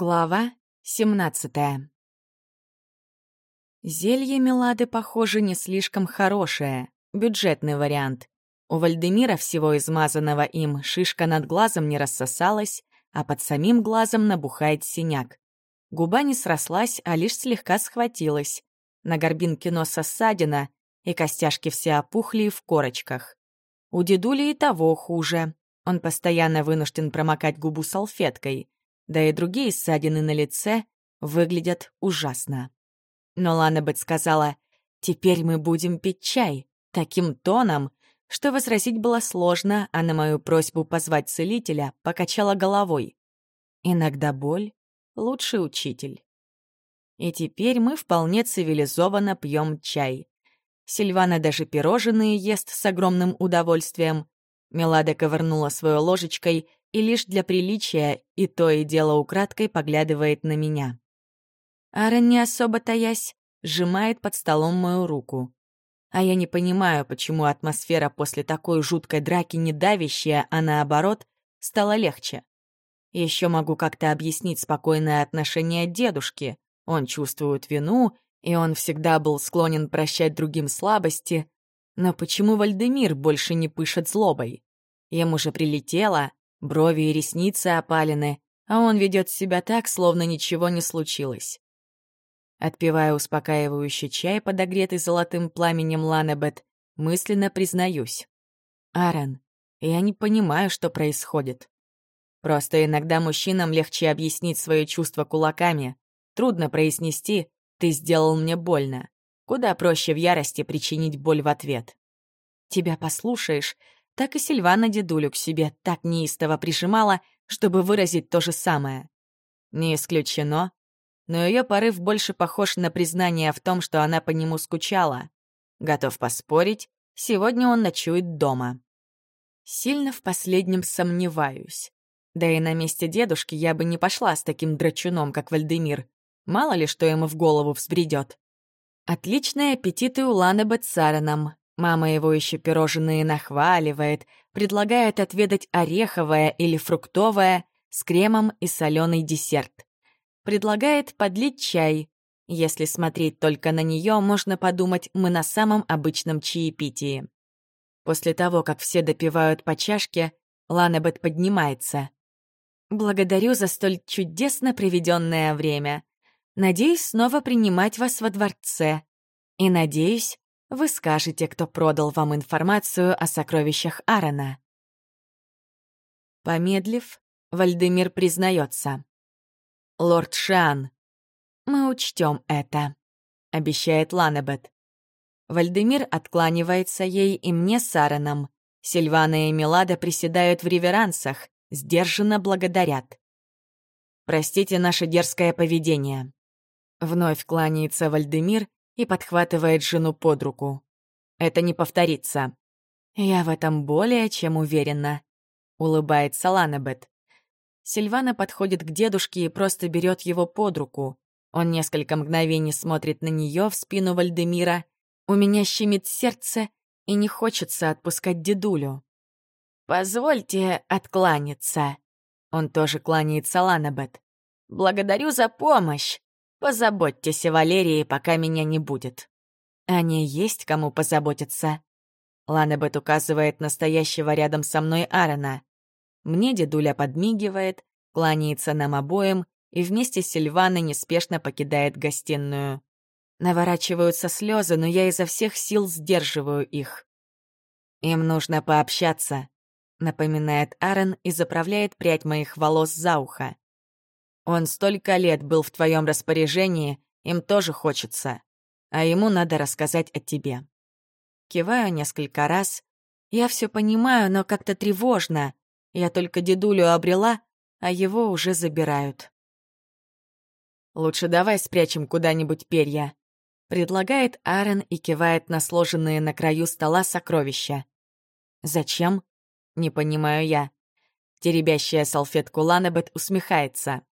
Глава 17 Зелье Мелады, похоже, не слишком хорошее, бюджетный вариант. У Вальдемира, всего измазанного им, шишка над глазом не рассосалась, а под самим глазом набухает синяк. Губа не срослась, а лишь слегка схватилась. На горбинке носа ссадина, и костяшки все опухли в корочках. У дедули и того хуже. Он постоянно вынужден промокать губу салфеткой — да и другие ссадины на лице выглядят ужасно. Но Ланнебет сказала, «Теперь мы будем пить чай» таким тоном, что возразить было сложно, а на мою просьбу позвать целителя покачала головой. Иногда боль — лучший учитель. И теперь мы вполне цивилизованно пьем чай. Сильвана даже пирожные ест с огромным удовольствием. Мелада ковырнула свою ложечкой и лишь для приличия и то и дело украдкой поглядывает на меня. Аарон, не особо таясь, сжимает под столом мою руку. А я не понимаю, почему атмосфера после такой жуткой драки не давящая, а наоборот, стала легче. Еще могу как-то объяснить спокойное отношение дедушки. Он чувствует вину, и он всегда был склонен прощать другим слабости. Но почему Вальдемир больше не пышет злобой? Ему же прилетело, Брови и ресницы опалены, а он ведет себя так, словно ничего не случилось. Отпивая успокаивающий чай, подогретый золотым пламенем Ланебет, мысленно признаюсь. «Аарон, я не понимаю, что происходит. Просто иногда мужчинам легче объяснить свои чувства кулаками. Трудно произнести «ты сделал мне больно». Куда проще в ярости причинить боль в ответ. Тебя послушаешь, так и Сильвана дедулю к себе так неистово прижимала, чтобы выразить то же самое. Не исключено, но ее порыв больше похож на признание в том, что она по нему скучала. Готов поспорить, сегодня он ночует дома. Сильно в последнем сомневаюсь. Да и на месте дедушки я бы не пошла с таким драчуном, как Вальдемир. Мало ли, что ему в голову взбредет. Отличный аппетит и у Ланы Бетсараном, Мама его еще пирожные нахваливает, предлагает отведать ореховое или фруктовое с кремом и соленый десерт. Предлагает подлить чай. Если смотреть только на нее, можно подумать, мы на самом обычном чаепитии. После того, как все допивают по чашке, Ланабет поднимается. «Благодарю за столь чудесно проведенное время. Надеюсь снова принимать вас во дворце. И надеюсь, вы скажете, кто продал вам информацию о сокровищах Аарона. Помедлив, Вальдемир признается. «Лорд Шан, мы учтем это», — обещает Ланебет. Вальдемир откланивается ей и мне с Аароном. Сильвана и Мелада приседают в реверансах, сдержанно благодарят. «Простите наше дерзкое поведение». Вновь кланяется Вальдемир и подхватывает жену под руку. «Это не повторится». «Я в этом более чем уверена», — улыбается Ланабет. Сильвана подходит к дедушке и просто берет его под руку. Он несколько мгновений смотрит на нее в спину Вальдемира. У меня щемит сердце, и не хочется отпускать дедулю. «Позвольте откланяться». Он тоже кланяется Ланабет. «Благодарю за помощь. Позаботьтесь о Валерии, пока меня не будет. О ней есть кому позаботиться. Ланебет указывает настоящего рядом со мной Аарона. Мне дедуля подмигивает, кланяется нам обоим и вместе с Сильваной неспешно покидает гостиную. Наворачиваются слезы, но я изо всех сил сдерживаю их. «Им нужно пообщаться», — напоминает Аарон и заправляет прядь моих волос за ухо. Он столько лет был в твоем распоряжении, им тоже хочется. А ему надо рассказать о тебе. Киваю несколько раз. Я все понимаю, но как-то тревожно. Я только дедулю обрела, а его уже забирают. «Лучше давай спрячем куда-нибудь перья», — предлагает Аарон и кивает на сложенные на краю стола сокровища. «Зачем?» — не понимаю я. Теребящая салфетку Ланабет усмехается.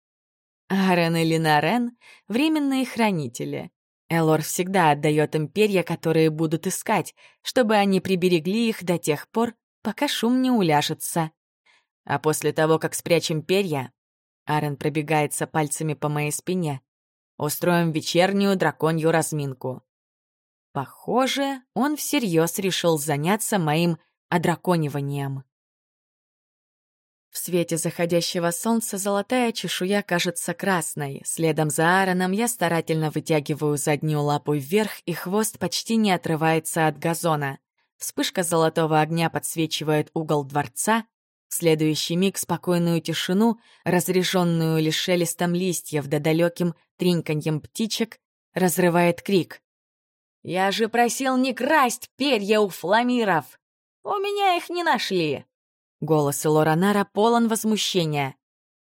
Арен и Линарен — временные хранители. Элор всегда отдает им перья, которые будут искать, чтобы они приберегли их до тех пор, пока шум не уляжется. А после того, как спрячем перья, Арен пробегается пальцами по моей спине. Устроим вечернюю драконью разминку. Похоже, он всерьез решил заняться моим одракониванием. В свете заходящего солнца золотая чешуя кажется красной. Следом за Аароном я старательно вытягиваю заднюю лапу вверх, и хвост почти не отрывается от газона. Вспышка золотого огня подсвечивает угол дворца. В следующий миг спокойную тишину, разреженную лишь шелестом листьев да далеким тринканьем птичек, разрывает крик. «Я же просил не красть перья у фламиров! У меня их не нашли!» Голос Лоранара полон возмущения.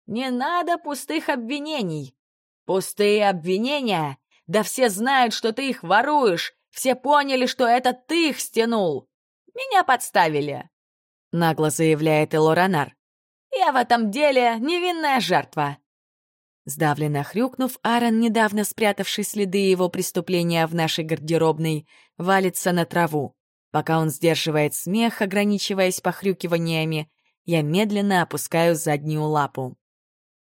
«Не надо пустых обвинений!» «Пустые обвинения? Да все знают, что ты их воруешь! Все поняли, что это ты их стянул! Меня подставили!» Нагло заявляет Элоранар. «Я в этом деле невинная жертва!» Сдавленно хрюкнув, Аарон, недавно спрятавший следы его преступления в нашей гардеробной, валится на траву. Пока он сдерживает смех, ограничиваясь похрюкиваниями, я медленно опускаю заднюю лапу.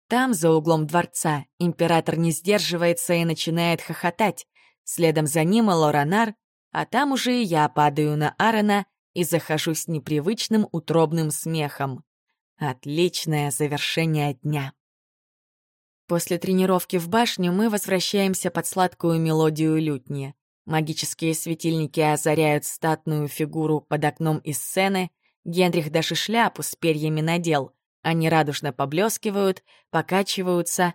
Там, за углом дворца, император не сдерживается и начинает хохотать. Следом за ним Лоранар, а там уже и я падаю на Аарона и захожусь непривычным утробным смехом. Отличное завершение дня. После тренировки в башню мы возвращаемся под сладкую мелодию лютни. Магические светильники озаряют статную фигуру под окном из сцены. Генрих даже шляпу с перьями надел. Они радужно поблескивают, покачиваются,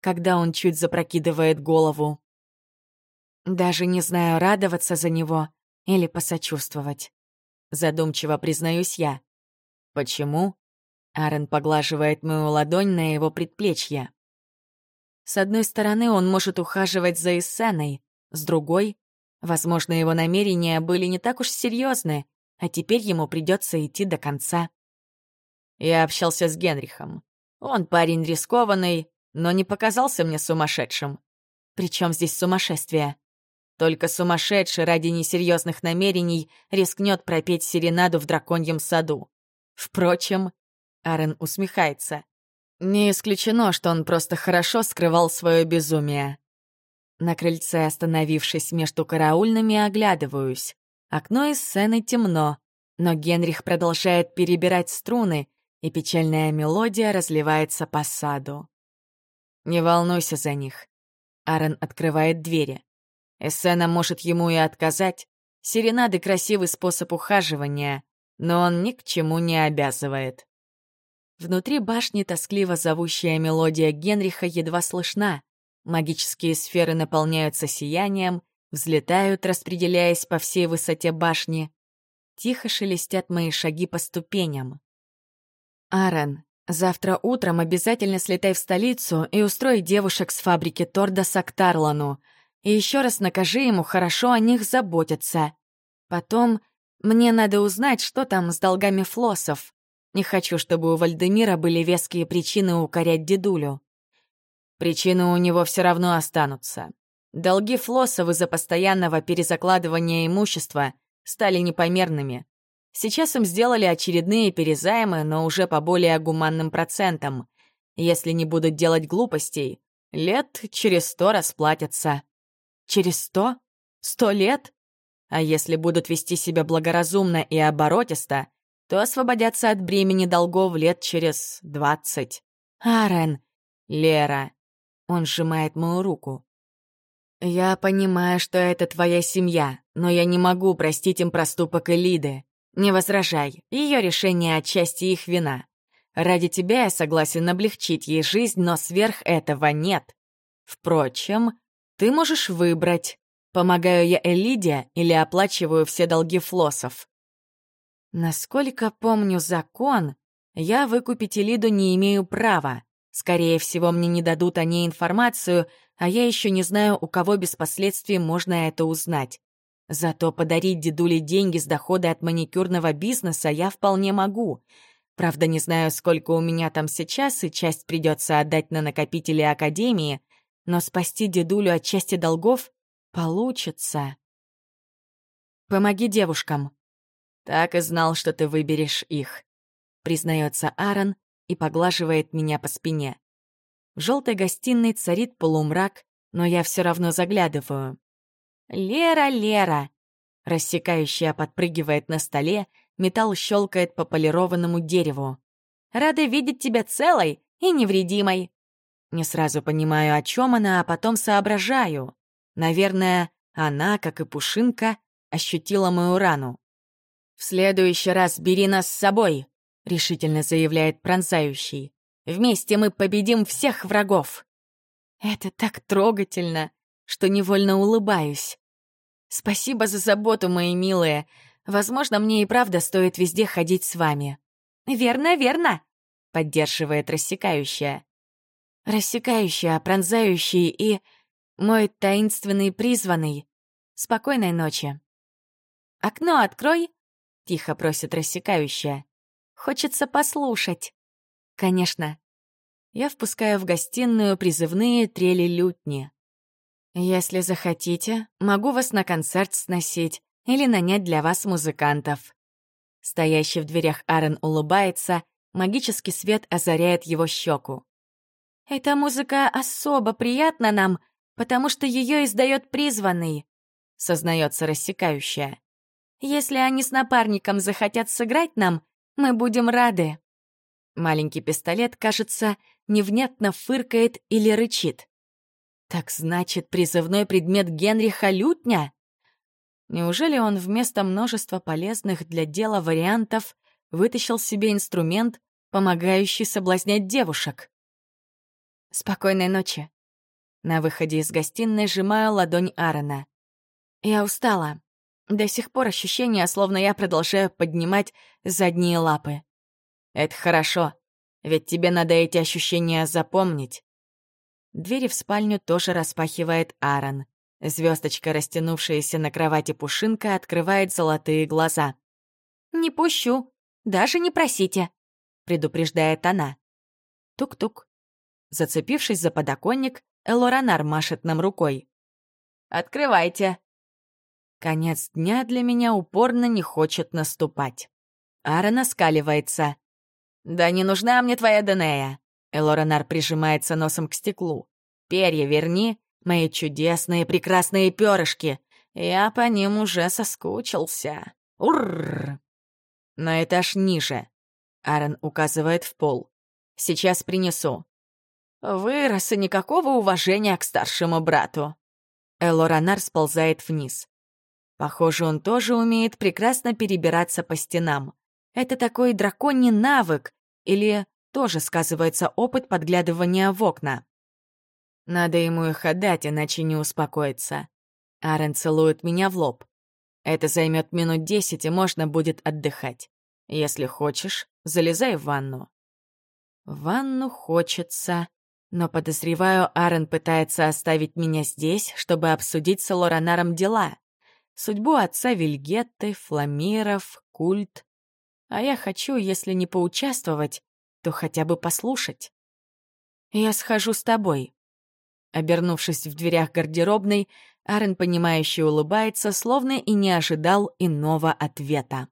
когда он чуть запрокидывает голову. Даже не знаю, радоваться за него или посочувствовать. Задумчиво признаюсь я. Почему? Аарон поглаживает мою ладонь на его предплечье. С одной стороны, он может ухаживать за Иссеной, с другой Возможно, его намерения были не так уж серьезны, а теперь ему придется идти до конца. Я общался с Генрихом. Он парень рискованный, но не показался мне сумасшедшим. Причем здесь сумасшествие? Только сумасшедший ради несерьезных намерений рискнет пропеть серенаду в драконьем саду. Впрочем, Арен усмехается. Не исключено, что он просто хорошо скрывал свое безумие. На крыльце, остановившись между караульными, оглядываюсь. Окно из сцены темно, но Генрих продолжает перебирать струны, и печальная мелодия разливается по саду. «Не волнуйся за них». Аарон открывает двери. Эссена может ему и отказать. Серенады — красивый способ ухаживания, но он ни к чему не обязывает. Внутри башни тоскливо зовущая мелодия Генриха едва слышна, Магические сферы наполняются сиянием, взлетают, распределяясь по всей высоте башни. Тихо шелестят мои шаги по ступеням. «Аарон, завтра утром обязательно слетай в столицу и устрой девушек с фабрики Тордоса к Тарлану. И еще раз накажи ему хорошо о них заботиться. Потом мне надо узнать, что там с долгами флоссов. Не хочу, чтобы у Вальдемира были веские причины укорять дедулю. Причины у него все равно останутся. Долги Флоссов из-за постоянного перезакладывания имущества стали непомерными. Сейчас им сделали очередные перезаймы, но уже по более гуманным процентам. Если не будут делать глупостей, лет через сто расплатятся. Через сто? Сто лет? А если будут вести себя благоразумно и оборотисто, то освободятся от бремени долгов лет через двадцать. Арен, Лера, он сжимает мою руку. «Я понимаю, что это твоя семья, но я не могу простить им проступок Элиды. Не возражай, ее решение отчасти их вина. Ради тебя я согласен облегчить ей жизнь, но сверх этого нет. Впрочем, ты можешь выбрать, помогаю я Элиде или оплачиваю все долги флоссов. Насколько помню закон, я выкупить Элиду не имею права. Скорее всего, мне не дадут о ней информацию, а я еще не знаю, у кого без последствий можно это узнать. Зато подарить дедуле деньги с дохода от маникюрного бизнеса я вполне могу. Правда, не знаю, сколько у меня там сейчас, и часть придется отдать на накопители Академии, но спасти дедулю от части долгов получится. Помоги девушкам. Так и знал, что ты выберешь их, признается Аарон, и поглаживает меня по спине. В желтой гостиной царит полумрак, но я все равно заглядываю. «Лера, Лера!» Рассекающая подпрыгивает на столе, металл щелкает по полированному дереву. «Рада видеть тебя целой и невредимой!» Не сразу понимаю, о чем она, а потом соображаю. Наверное, она, как и Пушинка, ощутила мою рану. «В следующий раз бери нас с собой», — решительно заявляет пронзающий. «Вместе мы победим всех врагов». Это так трогательно, что невольно улыбаюсь. Спасибо за заботу, мои милые. Возможно, мне и правда стоит везде ходить с вами. Верно, верно, поддерживает рассекающая. Рассекающая, пронзающий и мой таинственный призванный. Спокойной ночи. Окно открой, тихо просит рассекающая. Хочется послушать. Конечно. Я впускаю в гостиную призывные трели лютни. «Если захотите, могу вас на концерт сносить или нанять для вас музыкантов». Стоящий в дверях Аарон улыбается, магический свет озаряет его щеку. «Эта музыка особо приятна нам, потому что ее издает призванный», — сознается рассекающая. «Если они с напарником захотят сыграть нам, мы будем рады». Маленький пистолет, кажется, невнятно фыркает или рычит. Так значит, призывной предмет Генриха — лютня? Неужели он вместо множества полезных для дела вариантов вытащил себе инструмент, помогающий соблазнять девушек? Спокойной ночи. На выходе из гостиной сжимаю ладонь Аарона. Я устала. До сих пор ощущение, словно я продолжаю поднимать задние лапы. Это хорошо, ведь тебе надо эти ощущения запомнить. Двери в спальню тоже распахивает Аарон. Звездочка, растянувшаяся на кровати пушинка, открывает золотые глаза. «Не пущу, даже не просите», — предупреждает она. Тук-тук. Зацепившись за подоконник, Элоранар машет нам рукой. «Открывайте». Конец дня для меня упорно не хочет наступать. Аарон оскаливается. «Да не нужна мне твоя Денея. Элоранар прижимается носом к стеклу. «Перья верни, мои чудесные прекрасные перышки. Я по ним уже соскучился. Уррр!» «На этаж ниже», — Аарон указывает в пол. «Сейчас принесу». «Вырос и никакого уважения к старшему брату». Элоранар сползает вниз. Похоже, он тоже умеет прекрасно перебираться по стенам. Это такой драконий навык или тоже сказывается опыт подглядывания в окна. Надо ему их отдать, иначе не успокоится. Арен целует меня в лоб. Это займет минут десять, и можно будет отдыхать. Если хочешь, залезай в ванну. В ванну хочется, но, подозреваю, Арен пытается оставить меня здесь, чтобы обсудить с Лоранаром дела. Судьбу отца Вильгетты, Фламиров, культ. А я хочу, если не поучаствовать, то хотя бы послушать. «Я схожу с тобой». Обернувшись в дверях гардеробной, Арен, понимающе улыбается, словно и не ожидал иного ответа.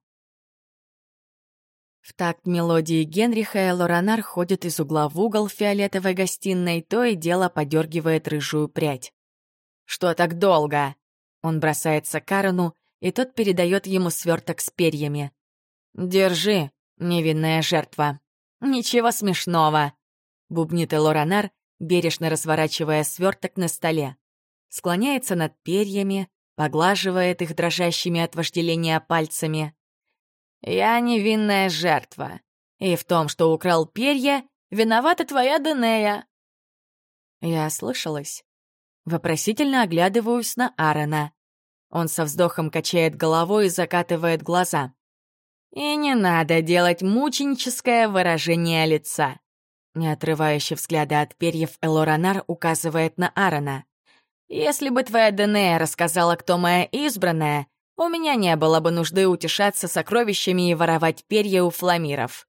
В такт мелодии Генриха Лоранар ходит из угла в угол фиолетовой гостиной, то и дело подергивает рыжую прядь. «Что так долго?» Он бросается к Арену, и тот передает ему сверток с перьями. «Держи, невинная жертва». «Ничего смешного», — бубнит Элоранар, бережно разворачивая сверток на столе. Склоняется над перьями, поглаживает их дрожащими от вожделения пальцами. «Я невинная жертва, и в том, что украл перья, виновата твоя Денея». Я слышалась. Вопросительно оглядываюсь на Аарона. Он со вздохом качает головой и закатывает глаза. И не надо делать мученическое выражение лица. Не отрывающий взгляда от перьев, Элоранар указывает на Аарона. «Если бы твоя Денея рассказала, кто моя избранная, у меня не было бы нужды утешаться сокровищами и воровать перья у фламиров.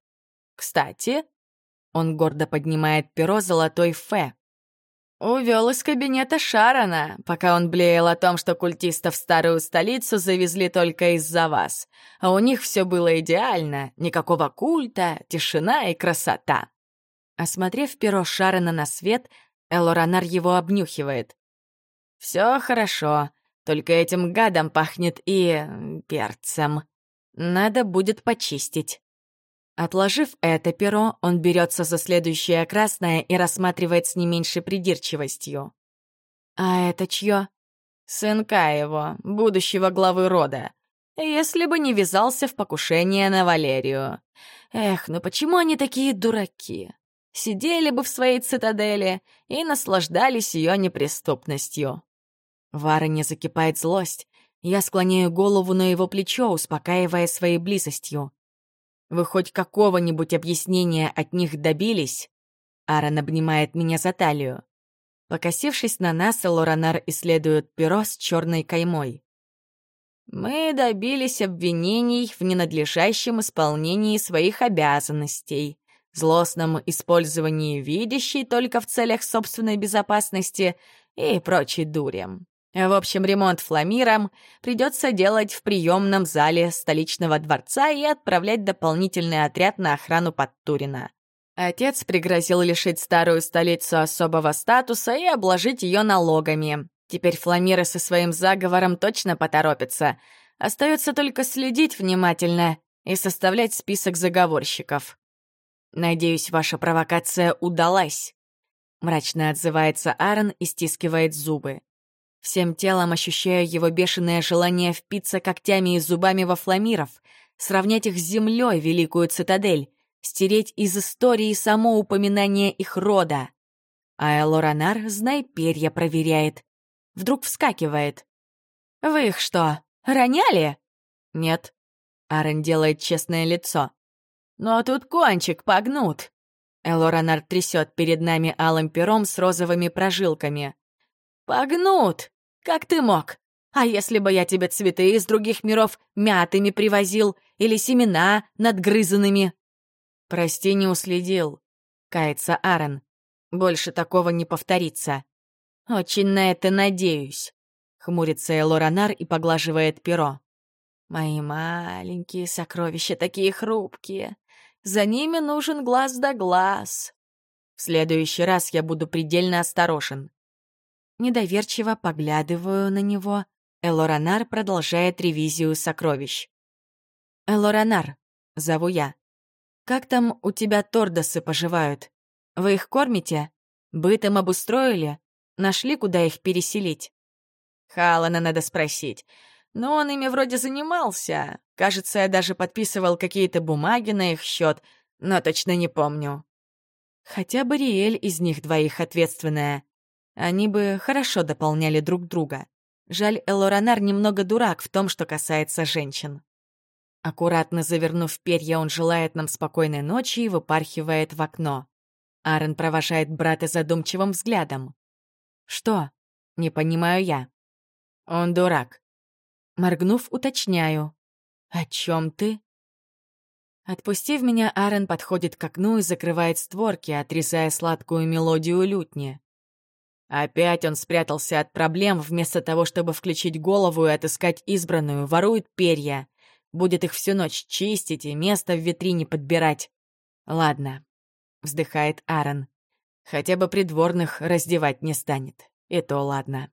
Кстати...» Он гордо поднимает перо золотой фе, Увел из кабинета Шарона, пока он блеял о том, что культистов в старую столицу завезли только из-за вас. А у них все было идеально, никакого культа, тишина и красота. Осмотрев перо Шарена на свет, Элоранар его обнюхивает. Все хорошо, только этим гадом пахнет и... перцем. Надо будет почистить. Отложив это перо, он берется за следующее красное и рассматривает с не меньшей придирчивостью. «А это чье?» «Сынка его, будущего главы рода. Если бы не вязался в покушение на Валерию. Эх, ну почему они такие дураки? Сидели бы в своей цитадели и наслаждались ее неприступностью». В Аароне закипает злость. Я склоняю голову на его плечо, успокаивая своей близостью. Вы хоть какого-нибудь объяснения от них добились?» Аарон обнимает меня за талию. Покосившись на нас, Лоранар исследует перо с черной каймой. «Мы добились обвинений в ненадлежащем исполнении своих обязанностей, злостном использовании видящей только в целях собственной безопасности и прочей дурям. В общем, ремонт фламиром придется делать в приемном зале столичного дворца и отправлять дополнительный отряд на охрану Подтурина. Отец пригрозил лишить старую столицу особого статуса и обложить ее налогами. Теперь фламиры со своим заговором точно поторопятся. Остается только следить внимательно и составлять список заговорщиков. «Надеюсь, ваша провокация удалась», — мрачно отзывается Аарон и стискивает зубы. Всем телом ощущаю его бешеное желание впиться когтями и зубами во фламиров, сравнять их с землей, великую цитадель, стереть из истории само упоминание их рода. А Элоранар, знай, перья проверяет. Вдруг вскакивает. «Вы их что, роняли?» «Нет». Арен делает честное лицо. «Но тут кончик погнут». Элоранар трясет перед нами алым пером с розовыми прожилками. «Погнут! Как ты мог? А если бы я тебе цветы из других миров мятыми привозил или семена надгрызанными?» «Прости, не уследил», — кается Аарон. «Больше такого не повторится». «Очень на это надеюсь», — хмурится Элоранар и поглаживает перо. «Мои маленькие сокровища такие хрупкие. За ними нужен глаз да глаз. В следующий раз я буду предельно осторожен. Недоверчиво поглядываю на него. Элоранар продолжает ревизию сокровищ. «Элоранар», — зову я. «Как там у тебя тордосы поживают? Вы их кормите? Бытом обустроили? Нашли, куда их переселить?» Халана надо спросить. Но он ими вроде занимался. Кажется, я даже подписывал какие-то бумаги на их счет, но точно не помню. Хотя бы Риэль из них двоих ответственная. Они бы хорошо дополняли друг друга. Жаль, Элоранар немного дурак в том, что касается женщин. Аккуратно завернув перья, он желает нам спокойной ночи и выпархивает в окно. Аарон провожает брата задумчивым взглядом. «Что?» — не понимаю я. «Он дурак». Моргнув, уточняю. «О чем ты?» Отпустив меня, Аарон подходит к окну и закрывает створки, отрезая сладкую мелодию лютни. Опять он спрятался от проблем, вместо того, чтобы включить голову и отыскать избранную, ворует перья. Будет их всю ночь чистить и место в витрине подбирать. Ладно, вздыхает Аарон. Хотя бы придворных раздевать не станет. И то ладно.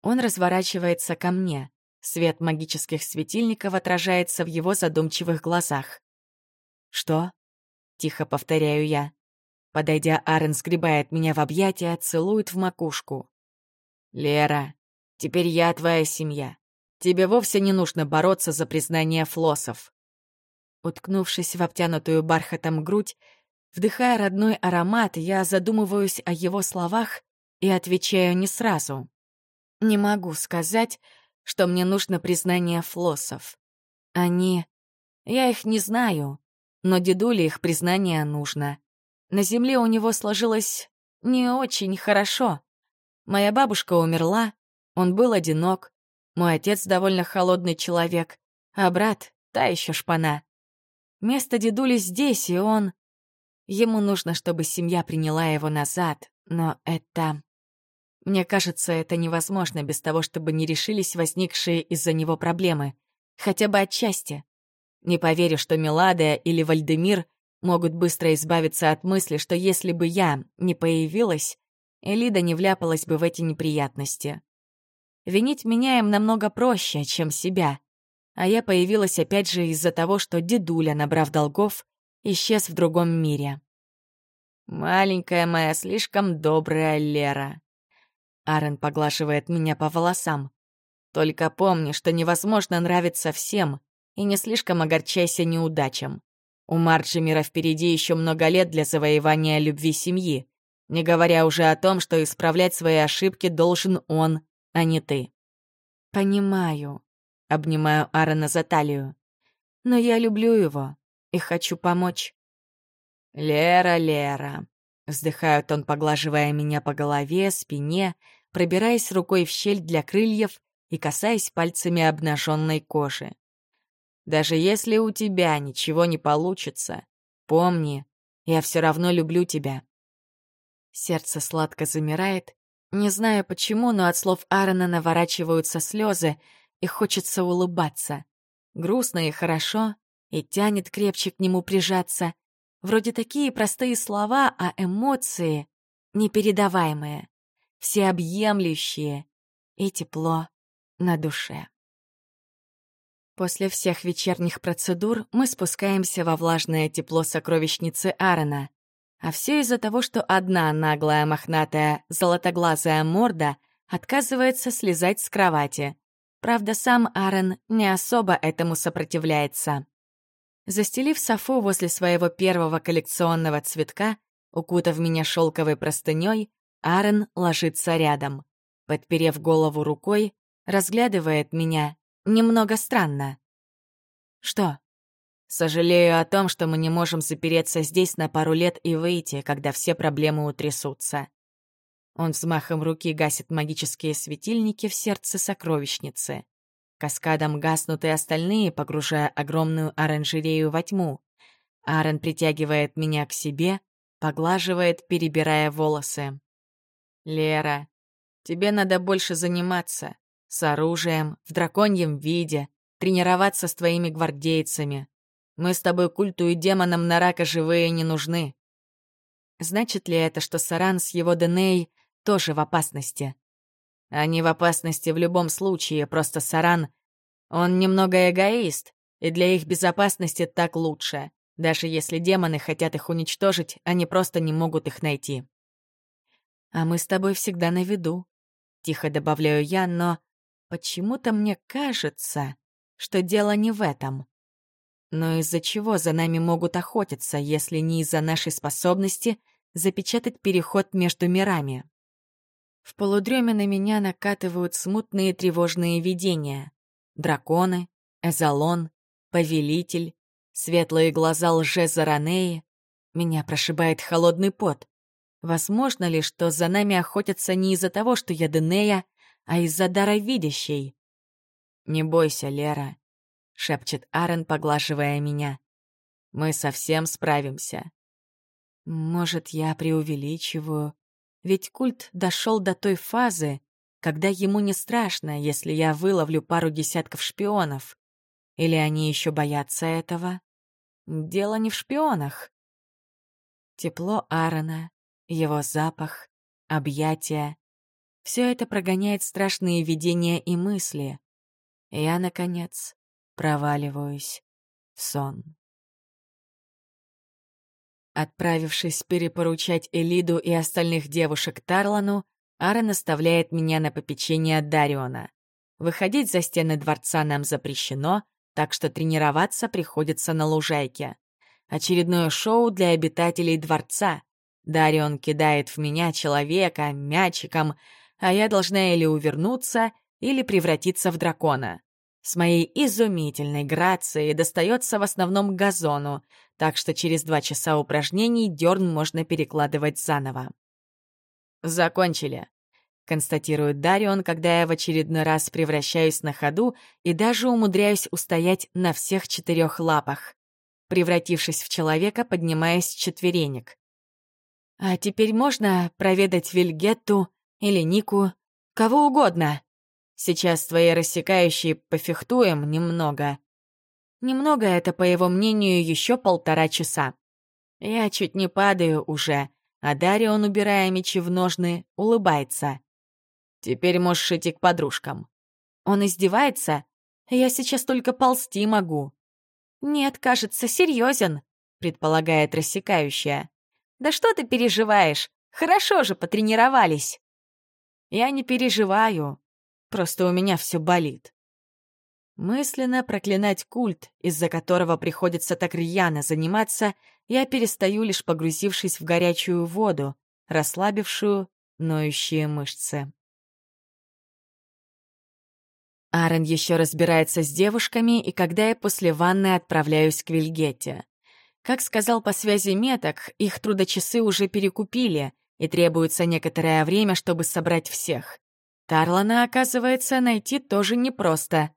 Он разворачивается ко мне. Свет магических светильников отражается в его задумчивых глазах. «Что?» — тихо повторяю я. Подойдя, Арен сгребает меня в объятия, целует в макушку. «Лера, теперь я твоя семья. Тебе вовсе не нужно бороться за признание флоссов». Уткнувшись в обтянутую бархатом грудь, вдыхая родной аромат, я задумываюсь о его словах и отвечаю не сразу. Не могу сказать, что мне нужно признание флоссов. Они... Я их не знаю, но дедуле их признание нужно. На земле у него сложилось не очень хорошо. Моя бабушка умерла, он был одинок, мой отец довольно холодный человек, а брат — та еще шпана. Место дедули здесь, и он... Ему нужно, чтобы семья приняла его назад, но это... Мне кажется, это невозможно без того, чтобы не решились возникшие из-за него проблемы. Хотя бы отчасти. Не поверю, что Меладия или Вальдемир могут быстро избавиться от мысли, что если бы я не появилась, Элида не вляпалась бы в эти неприятности. Винить меня им намного проще, чем себя. А я появилась опять же из-за того, что дедуля, набрав долгов, исчез в другом мире. «Маленькая моя, слишком добрая Лера». Аарон поглаживает меня по волосам. «Только помни, что невозможно нравиться всем, и не слишком огорчайся неудачам. У Марджи впереди еще много лет для завоевания любви семьи, не говоря уже о том, что исправлять свои ошибки должен он, а не ты. «Понимаю», — обнимаю Аарона за талию. «Но я люблю его и хочу помочь». «Лера, Лера», — вздыхает он, поглаживая меня по голове, спине, пробираясь рукой в щель для крыльев и касаясь пальцами обнаженной кожи. Даже если у тебя ничего не получится, помни, я все равно люблю тебя. Сердце сладко замирает. Не знаю почему, но от слов Аарона наворачиваются слезы, и хочется улыбаться. Грустно и хорошо, и тянет крепче к нему прижаться. Вроде такие простые слова, а эмоции непередаваемые, всеобъемлющие и тепло на душе. После всех вечерних процедур мы спускаемся во влажное тепло сокровищницы Аарона. А все из-за того, что одна наглая мохнатая золотоглазая морда отказывается слезать с кровати. Правда, сам Аарон не особо этому сопротивляется. Застелив софу возле своего первого коллекционного цветка, укутав меня шелковой простыней, Аарон ложится рядом. Подперев голову рукой, разглядывает меня немного странно. Что? Сожалею о том, что мы не можем запереться здесь на пару лет и выйти, когда все проблемы утрясутся. Он взмахом руки гасит магические светильники в сердце сокровищницы. Каскадом гаснут и остальные, погружая огромную оранжерею во тьму. Аарон притягивает меня к себе, поглаживает, перебирая волосы. «Лера, тебе надо больше заниматься. С оружием, в драконьем виде, тренироваться с твоими гвардейцами. Мы с тобой культу и демонам на рака живые не нужны. Значит ли это, что Саран с его Деней тоже в опасности? Они в опасности в любом случае, просто Саран... Он немного эгоист, и для их безопасности так лучше. Даже если демоны хотят их уничтожить, они просто не могут их найти. «А мы с тобой всегда на виду», — тихо добавляю я, но Почему-то мне кажется, что дело не в этом. Но из-за чего за нами могут охотиться, если не из-за нашей способности запечатать переход между мирами? В полудреме на меня накатывают смутные тревожные видения. Драконы, Эзолон, Повелитель, светлые глаза лже-Заранеи. Меня прошибает холодный пот. Возможно ли, что за нами охотятся не из-за того, что я Денея, а из-за дара видящей. «Не бойся, Лера», — шепчет Аарон, поглаживая меня. «Мы совсем справимся». Может, я преувеличиваю, ведь культ дошел до той фазы, когда ему не страшно, если я выловлю пару десятков шпионов. Или они еще боятся этого? Дело не в шпионах. Тепло Аарона, его запах, объятия, все это прогоняет страшные видения и мысли. Я, наконец, проваливаюсь в сон. Отправившись перепоручать Элиду и остальных девушек Тарлану, Аарон оставляет меня на попечение Дариона. Выходить за стены дворца нам запрещено, так что тренироваться приходится на лужайке. Очередное шоу для обитателей дворца. Дарион кидает в меня человека мячиком, а я должна или увернуться, или превратиться в дракона. С моей изумительной грацией достается в основном газону, так что через два часа упражнений дерн можно перекладывать заново. «Закончили», — констатирует Дарион, когда я в очередной раз превращаюсь на ходу и даже умудряюсь устоять на всех четырех лапах. Превратившись в человека, поднимаюсь с четверенек. «А теперь можно проведать Вильгетту или Нику, кого угодно. Сейчас твои рассекающие пофехтуем немного. Немного это, по его мнению, еще полтора часа. Я чуть не падаю уже, а Дарион, убирая мечи в ножны, улыбается. «Теперь можешь идти к подружкам». Он издевается? Я сейчас только ползти могу. «Нет, кажется, серьезен», — предполагает рассекающая. «Да что ты переживаешь? Хорошо же потренировались». «Я не переживаю. Просто у меня все болит». Мысленно проклинать культ, из-за которого приходится так рьяно заниматься, я перестаю, лишь погрузившись в горячую воду, расслабившую ноющие мышцы. Аарон еще разбирается с девушками, и когда я после ванны отправляюсь к Вильгете. Как сказал по связи меток, их трудочасы уже перекупили, и требуется некоторое время, чтобы собрать всех. Тарлана, оказывается, найти тоже непросто.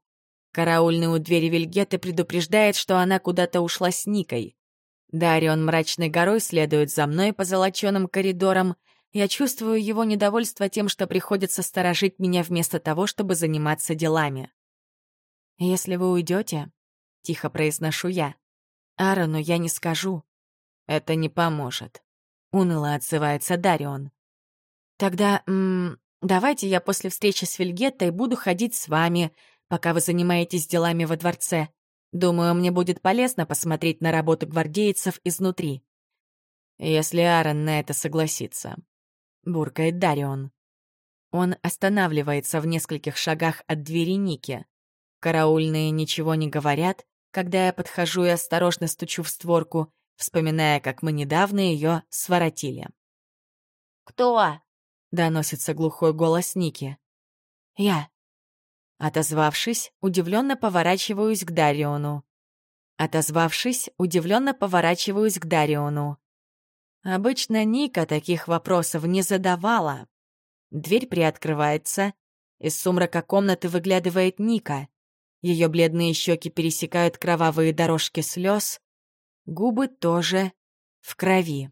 Караульный у двери Вильгеты предупреждает, что она куда-то ушла с Никой. Дарион мрачной горой следует за мной по золоченым коридорам. Я чувствую его недовольство тем, что приходится сторожить меня вместо того, чтобы заниматься делами. «Если вы уйдете, тихо произношу я. «Аарону я не скажу». «Это не поможет», — уныло отзывается Дарион. «Тогда, м -м, давайте я после встречи с Вильгеттой буду ходить с вами, пока вы занимаетесь делами во дворце. Думаю, мне будет полезно посмотреть на работу гвардейцев изнутри. Если Аарон на это согласится. Буркает Дарион. Он останавливается в нескольких шагах от двери Ники. Караульные ничего не говорят, когда я подхожу и осторожно стучу в створку, вспоминая, как мы недавно ее своротили. «Кто?» — доносится глухой голос Ники. «Я», Отозвавшись, удивленно поворачиваюсь к Дариону. Отозвавшись, удивленно поворачиваюсь к Дариону. Обычно Ника таких вопросов не задавала. Дверь приоткрывается. Из сумрака комнаты выглядывает Ника. Ее бледные щеки пересекают кровавые дорожки слез. Губы тоже в крови.